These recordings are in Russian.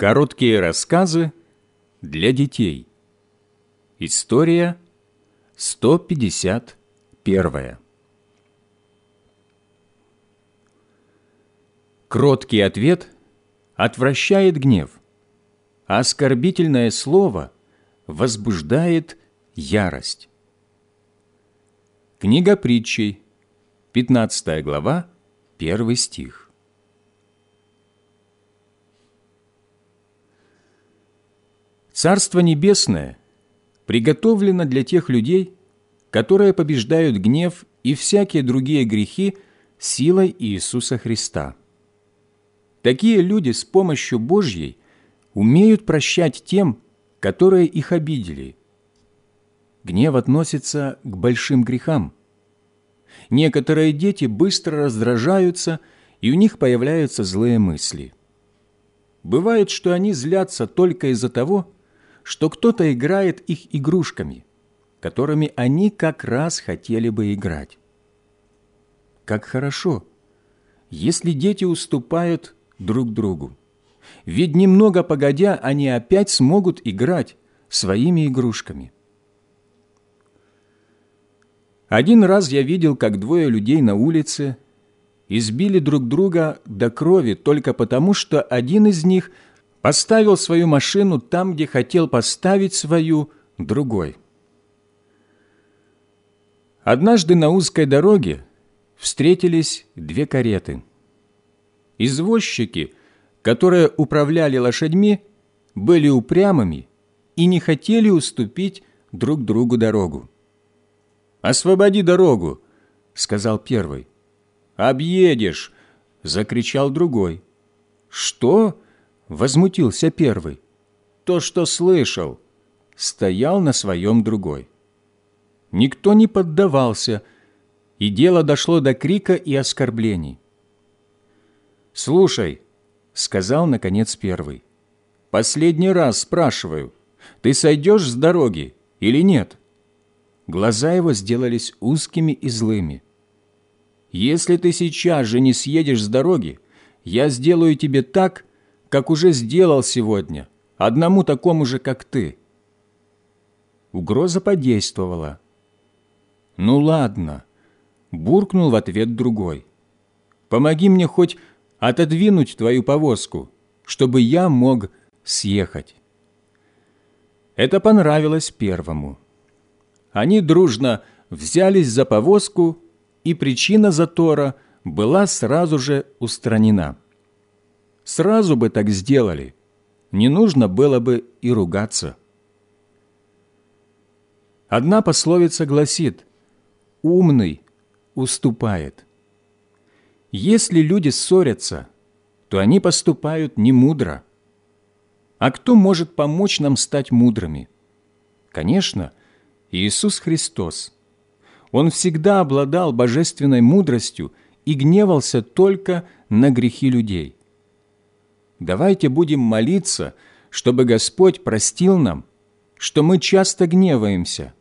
Короткие рассказы для детей. История 151. Кроткий ответ отвращает гнев, а оскорбительное слово возбуждает ярость. Книга притчей, 15 глава, 1 стих. Царство Небесное приготовлено для тех людей, которые побеждают гнев и всякие другие грехи силой Иисуса Христа. Такие люди с помощью Божьей умеют прощать тем, которые их обидели. Гнев относится к большим грехам. Некоторые дети быстро раздражаются, и у них появляются злые мысли. Бывает, что они злятся только из-за того, что кто-то играет их игрушками, которыми они как раз хотели бы играть. Как хорошо, если дети уступают друг другу. Ведь немного погодя, они опять смогут играть своими игрушками. Один раз я видел, как двое людей на улице избили друг друга до крови только потому, что один из них – поставил свою машину там, где хотел поставить свою другой. Однажды на узкой дороге встретились две кареты. Извозчики, которые управляли лошадьми, были упрямыми и не хотели уступить друг другу дорогу. «Освободи дорогу!» — сказал первый. «Объедешь!» — закричал другой. «Что?» Возмутился первый. То, что слышал, стоял на своем другой. Никто не поддавался, и дело дошло до крика и оскорблений. «Слушай», — сказал, наконец, первый, — «последний раз спрашиваю, ты сойдешь с дороги или нет?» Глаза его сделались узкими и злыми. «Если ты сейчас же не съедешь с дороги, я сделаю тебе так, как уже сделал сегодня, одному такому же, как ты». Угроза подействовала. «Ну ладно», — буркнул в ответ другой. «Помоги мне хоть отодвинуть твою повозку, чтобы я мог съехать». Это понравилось первому. Они дружно взялись за повозку, и причина затора была сразу же устранена. Сразу бы так сделали. Не нужно было бы и ругаться. Одна пословица гласит «умный уступает». Если люди ссорятся, то они поступают не мудро. А кто может помочь нам стать мудрыми? Конечно, Иисус Христос. Он всегда обладал божественной мудростью и гневался только на грехи людей. Давайте будем молиться, чтобы Господь простил нам, что мы часто гневаемся,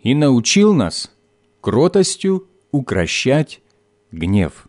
и научил нас кротостью укращать гнев.